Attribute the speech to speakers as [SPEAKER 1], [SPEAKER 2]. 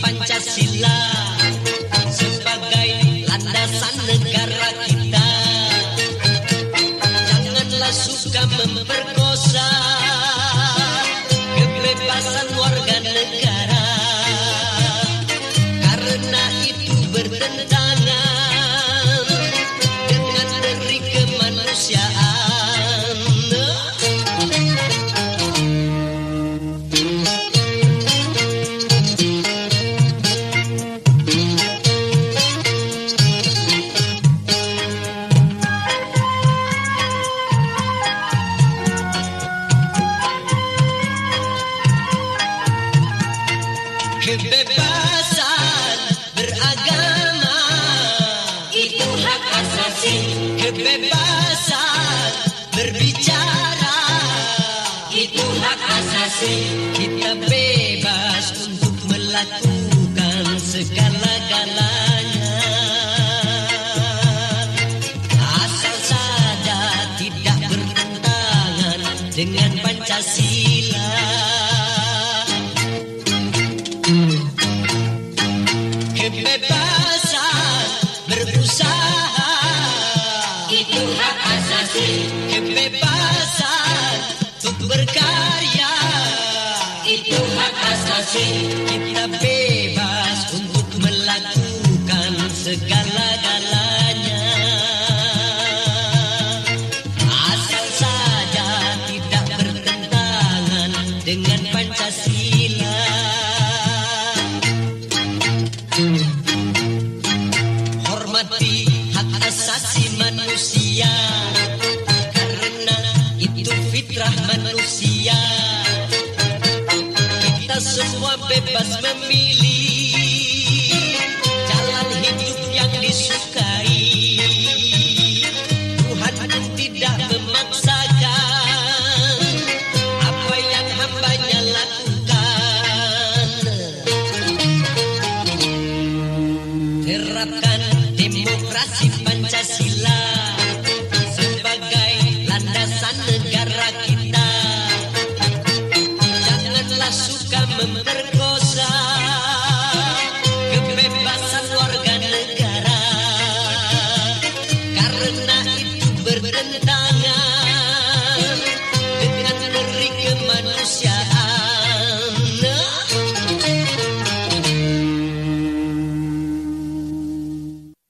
[SPEAKER 1] Pancasila sebagai landasan negara kita. Janganlah suka memperkosa kebebasan warga negara. Karena itu bertentangan Kebebasan berbicara
[SPEAKER 2] itu hak asasi.
[SPEAKER 1] Kita bebas untuk melakukan segala-galanya Asal saja tidak bertentangan dengan Pancasila Kebebasan berkarya
[SPEAKER 2] itu hak asasi.
[SPEAKER 1] Kita bebas Kita semua bebas memilih Janganlah suka